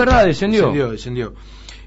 verdad, descendió. Descendió, descendió.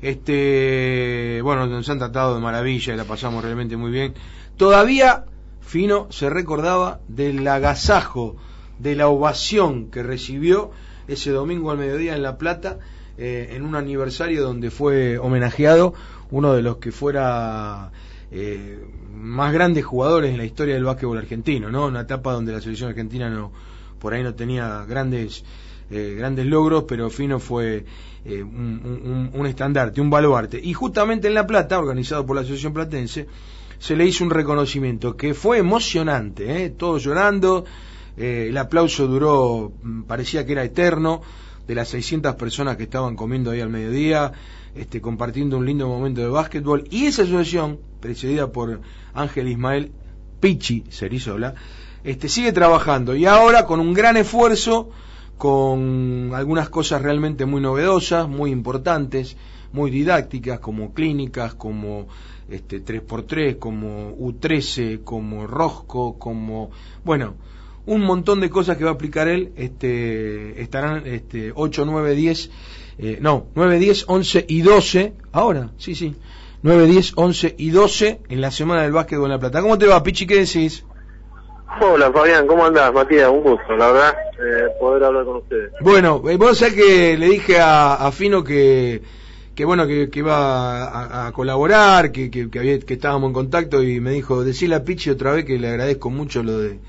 Este, bueno, nos han tratado de maravilla y la pasamos realmente muy bien. Todavía Fino se recordaba del agasajo, de la ovación que recibió ese domingo al mediodía en La Plata, eh, en un aniversario donde fue homenajeado uno de los que fuera eh, más grandes jugadores en la historia del básquetbol argentino, ¿no? Una etapa donde la selección argentina no, por ahí no tenía grandes, eh, grandes logros, pero Fino fue un, un, estandarte, un baluarte. Y justamente en La Plata, organizado por la Asociación Platense, se le hizo un reconocimiento que fue emocionante, ¿eh? todos llorando, eh, el aplauso duró, mm, parecía que era eterno, de las 600 personas que estaban comiendo ahí al mediodía, este, compartiendo un lindo momento de básquetbol, y esa asociación, precedida por Ángel Ismael Pichi Cerizola, este, sigue trabajando, y ahora con un gran esfuerzo, con algunas cosas realmente muy novedosas, muy importantes, muy didácticas, como clínicas, como este, 3x3, como U13, como Rosco, como, bueno, un montón de cosas que va a aplicar él, este, estarán este, 8, 9, 10, eh, no, 9, 10, 11 y 12, ahora, sí, sí, 9, 10, 11 y 12 en la Semana del Básquet con La Plata. ¿Cómo te va, Pichi? ¿Qué decís? Hola Fabián, ¿cómo andás? Matías, un gusto, la verdad, eh, poder hablar con ustedes. Bueno, eh, vos sabés que le dije a, Fino que que bueno que, que iba a, colaborar, que, que, que, había, que estábamos en contacto y me dijo, decirle a Pichi otra vez que le agradezco mucho lo de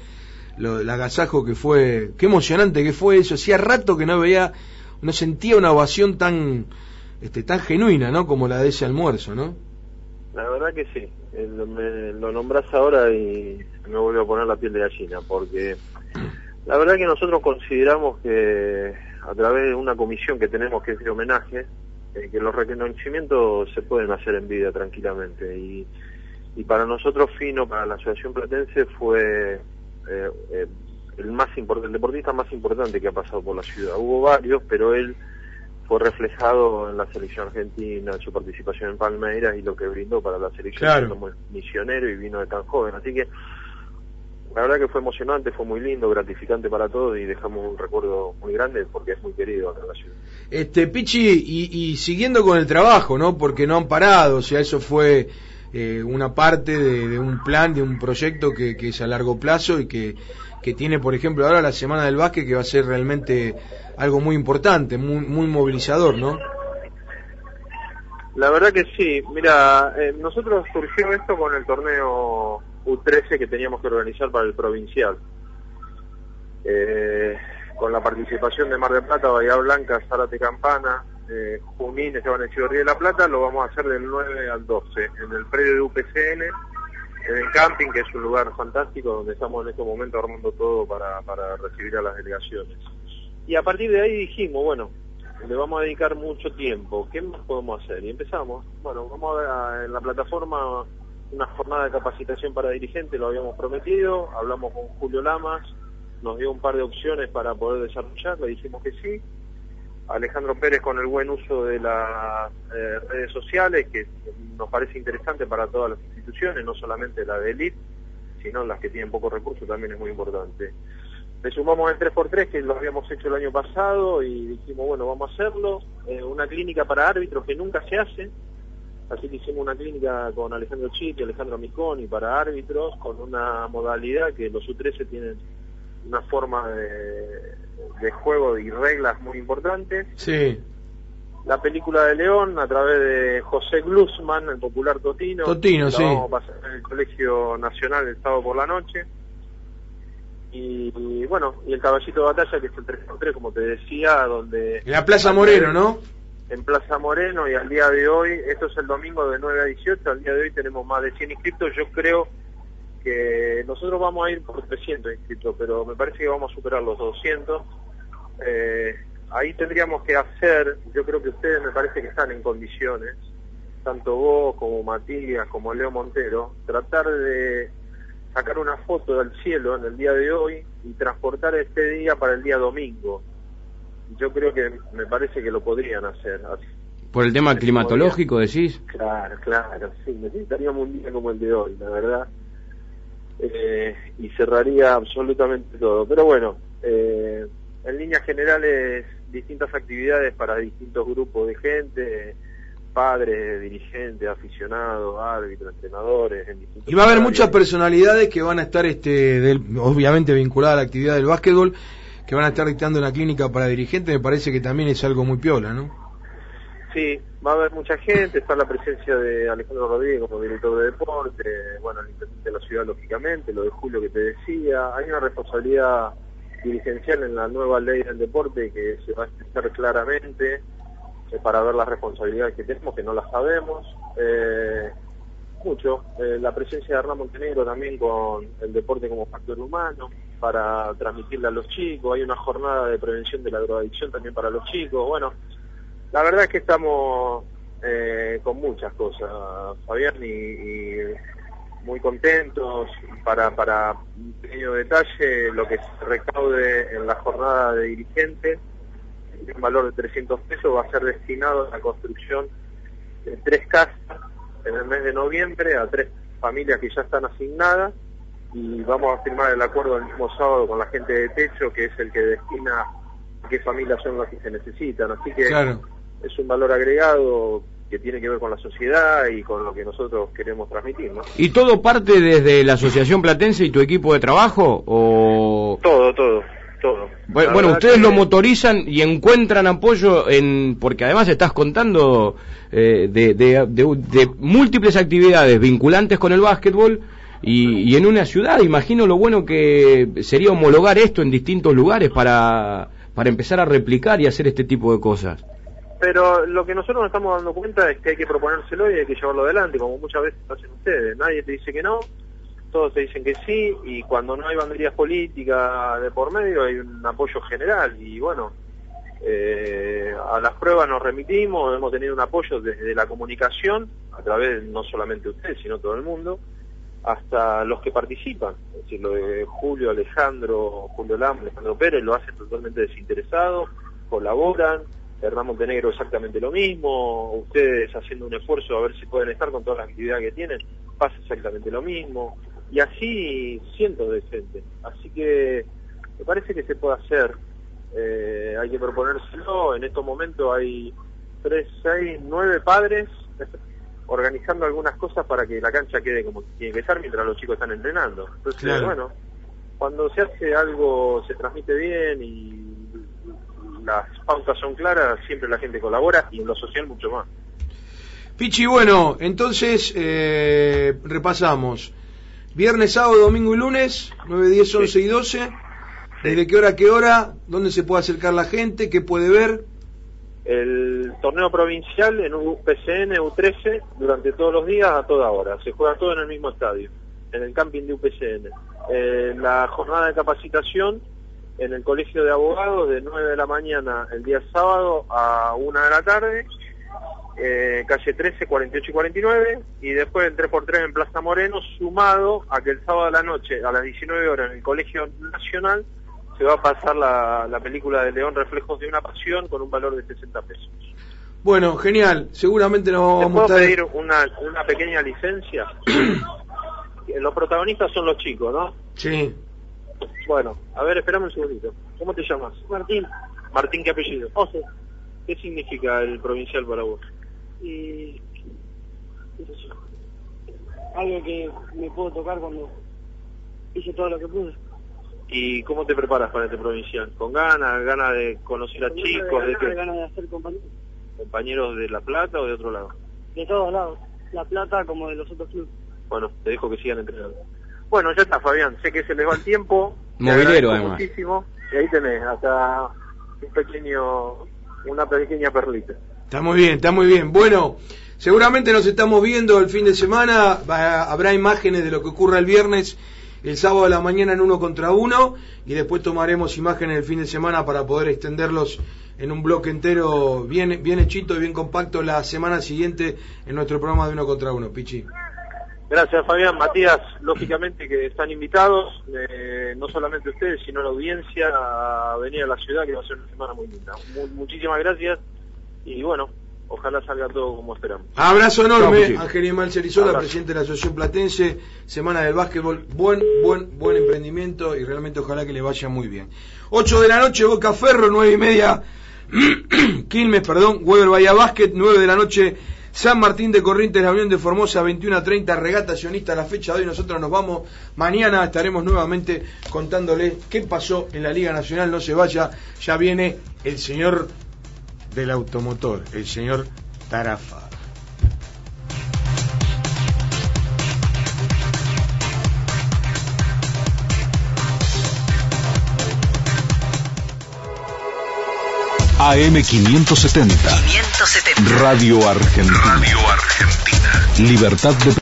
lo del agasajo que fue, qué emocionante que fue eso, hacía rato que no veía, no sentía una ovación tan este tan genuina, ¿no? Como la de ese almuerzo, ¿no? La verdad que sí, me, lo nombras ahora y me vuelvo a poner la piel de gallina, porque la verdad que nosotros consideramos que a través de una comisión que tenemos que es de homenaje, eh, que los reconocimientos se pueden hacer en vida tranquilamente y, y para nosotros Fino, para la Asociación Platense fue eh, eh, el más importante, el deportista más importante que ha pasado por la ciudad. Hubo varios, pero él fue reflejado en la selección argentina, en su participación en Palmeiras y lo que brindó para la selección como misionero y vino de tan joven. Así que la verdad que fue emocionante, fue muy lindo, gratificante para todos y dejamos un recuerdo muy grande porque es muy querido acá en la ciudad. Este, Pichi, y, y siguiendo con el trabajo, ¿no? Porque no han parado, o sea, eso fue eh, una parte de, un plan, de un proyecto que, que, es a largo plazo y que, que tiene, por ejemplo, ahora la Semana del Básquet, que va a ser realmente algo muy importante, muy, muy movilizador, ¿no? La verdad que sí. Mira, eh, nosotros surgió esto con el torneo U13 que teníamos que organizar para el provincial. Eh, con la participación de Mar del Plata, Bahía Blanca, Zárate Campana, eh, Junín, Esteban Echeverría de La Plata, lo vamos a hacer del 9 al 12, en el predio de UPCN, en el camping, que es un lugar fantástico donde estamos en este momento armando todo para, para recibir a las delegaciones. Y a partir de ahí dijimos, bueno, le vamos a dedicar mucho tiempo, ¿qué más podemos hacer? Y empezamos, bueno, vamos a ver en la plataforma una jornada de capacitación para dirigentes, lo habíamos prometido, hablamos con Julio Lamas, nos dio un par de opciones para poder desarrollar, le dijimos que sí. Alejandro Pérez con el buen uso de las eh, redes sociales, que nos parece interesante para todas las instituciones, no solamente la de élite, sino las que tienen pocos recursos, también es muy importante. Le sumamos el 3x3 que lo habíamos hecho el año pasado y dijimos, bueno, vamos a hacerlo. Eh, una clínica para árbitros que nunca se hace, Así que hicimos una clínica con Alejandro Chit y Alejandro Miconi para árbitros, con una modalidad que los U13 tienen una forma de, de juego y reglas muy importantes. Sí. La película de León a través de José Glusman, el popular Totino. Totino, sí. Vamos a pasar en el Colegio Nacional el sábado por la noche. Y, y, bueno, y el caballito de batalla que es el 3x3, como te decía, donde... En la Plaza Moreno, ¿no? en Plaza Moreno y al día de hoy, esto es el domingo de 9 a 18, al día de hoy tenemos más de 100 inscritos, yo creo que nosotros vamos a ir por 300 inscritos, pero me parece que vamos a superar los 200. Eh, ahí tendríamos que hacer, yo creo que ustedes me parece que están en condiciones, tanto vos como Matías, como Leo Montero, tratar de sacar una foto del cielo en el día de hoy y transportar este día para el día domingo yo creo que me parece que lo podrían hacer. ¿Por el tema climatológico decís? Claro, claro, sí, necesitaríamos un día como el de hoy, la verdad. Eh, y cerraría absolutamente todo. Pero bueno, eh, en líneas generales distintas actividades para distintos grupos de gente, padres, dirigentes, aficionados, árbitros, entrenadores. En y va a haber muchas personalidades que van a estar, este, del, obviamente vinculadas a la actividad del básquetbol, que van a estar dictando una clínica para dirigentes. Me parece que también es algo muy piola, ¿no? Sí, va a haber mucha gente, está la presencia de Alejandro Rodríguez como director de deporte, bueno, el intendente de la ciudad lógicamente, lo de Julio que te decía, hay una responsabilidad dirigencial en la nueva ley del deporte que se va a expresar claramente eh, para ver las responsabilidades que tenemos, que no las sabemos. Eh, mucho, eh, la presencia de Hernán Montenegro también con el deporte como factor humano, para transmitirle a los chicos, hay una jornada de prevención de la drogadicción también para los chicos, bueno, la verdad es que estamos eh, con muchas cosas, Fabián, y, muy contentos. Para, un pequeño detalle, lo que se recaude en la jornada de dirigentes, un valor de 300 pesos, va a ser destinado a la construcción de tres casas en el mes de noviembre a tres familias que ya están asignadas y vamos a firmar el acuerdo el mismo sábado con la gente de techo que es el que destina qué familias son las que se necesitan así que es un valor agregado que tiene que ver con la sociedad y con lo que nosotros queremos transmitir. ¿no? ¿Y todo parte desde la Asociación Platense y tu equipo de trabajo? o Todo, todo. Todo. Bueno, ustedes lo motorizan y encuentran apoyo en, porque además estás contando eh, de, de, múltiples actividades vinculantes con el básquetbol y, y, en una ciudad. Imagino lo bueno que sería homologar esto en distintos lugares para, para empezar a replicar y hacer este tipo de cosas. Pero lo que nosotros nos estamos dando cuenta es que hay que proponérselo y hay que llevarlo adelante, como muchas veces hacen ustedes. Nadie te dice que no, todos te dicen que sí, y cuando no hay banderías políticas de por medio hay un apoyo general. Y bueno, eh, a las pruebas nos remitimos, hemos tenido un apoyo desde la comunicación, a través no solamente ustedes, sino todo el mundo, hasta los que participan. Es decir, lo de Julio, Alejandro, Julio Lam, Alejandro Pérez, lo hacen totalmente desinteresado, colaboran Hernán Montenegro exactamente lo mismo, ustedes haciendo un esfuerzo a ver si pueden estar con todas las actividades que tienen, pasa exactamente lo mismo, y así cientos de gente. Así que me parece que se puede hacer, eh, hay que proponérselo, en estos momentos hay tres, seis, nueve padres organizando algunas cosas para que la cancha quede como tiene que estar mientras los chicos están entrenando. Entonces, bueno, cuando se hace algo, se transmite bien y las pautas son claras, siempre la gente colabora y en lo social mucho más. Pichi, bueno, entonces eh, repasamos. Viernes, sábado, domingo y lunes, 9, 10, 11 y 12. ¿Desde qué hora a qué hora? ¿Dónde se puede acercar la gente? ¿Qué puede ver? El torneo provincial en UPCN, U13, durante todos los días, a toda hora. Se juega todo en el mismo estadio, en el camping de UPCN. Eh, la jornada de capacitación en el Colegio de Abogados de 9 de la mañana el día sábado a 1 de la tarde, eh, calle 13, 48 y 49, y después el 3x3 en Plaza Moreno, sumado a que el sábado de la noche a las 19 horas en el Colegio Nacional se va a pasar la, la película de León Reflejos de una Pasión con un valor de 60 pesos. Bueno, genial, seguramente nos vamos a pedir una, una pequeña licencia? Los protagonistas son los chicos, ¿no? Sí. Bueno, a ver, esperame un segundito. ¿Cómo te llamas? Martín. Martín, ¿qué apellido? José. ¿Qué significa el provincial para vos? Y... Algo que me puedo tocar cuando hice todo lo que pude. ¿Y cómo te preparas para este provincial? ¿Con ganas? ¿Ganas de conocer a chicos? De, de ganas de hacer compañeros. ¿Compañeros de La Plata o de otro lado? De todos lados. La Plata como de los otros clubes. Bueno, te dejo que sigan entrenando. Bueno, ya está, Fabián. Sé que se les va el tiempo. Movilero, además. Muchísimo. Y ahí tenés, hasta un pequeño, una pequeña perlita. Está muy bien, está muy bien. Bueno, seguramente nos estamos viendo el fin de semana. habrá imágenes de lo que ocurra el viernes, el sábado de la mañana en uno contra uno. Y después tomaremos imágenes el fin de semana para poder extenderlos en un bloque entero bien, bien hechito y bien compacto la semana siguiente en nuestro programa de uno contra uno. Pichi. Gracias Fabián, Matías, lógicamente que están invitados, eh, no solamente ustedes, sino la audiencia a venir a la ciudad, que va a ser una semana muy linda. muchísimas gracias y bueno, ojalá salga todo como esperamos. Abrazo enorme, Ángel Imal Cerizola, presidente de la Asociación Platense, Semana del Básquetbol, buen, buen, buen emprendimiento y realmente ojalá que le vaya muy bien. 8 de la noche, Boca Ferro, 9 y media, Quilmes, perdón, Weber Bahía Básquet, 9 de la noche, San Martín de Corrientes, la Unión de Formosa, 21 a 30, Regata Sionista, la fecha de hoy, nosotros nos vamos, mañana estaremos nuevamente contándole qué pasó en la Liga Nacional, no se vaya, ya viene el señor del automotor, el señor Tarafa. AM570. 570. Radio Argentina. Radio Argentina. Libertad de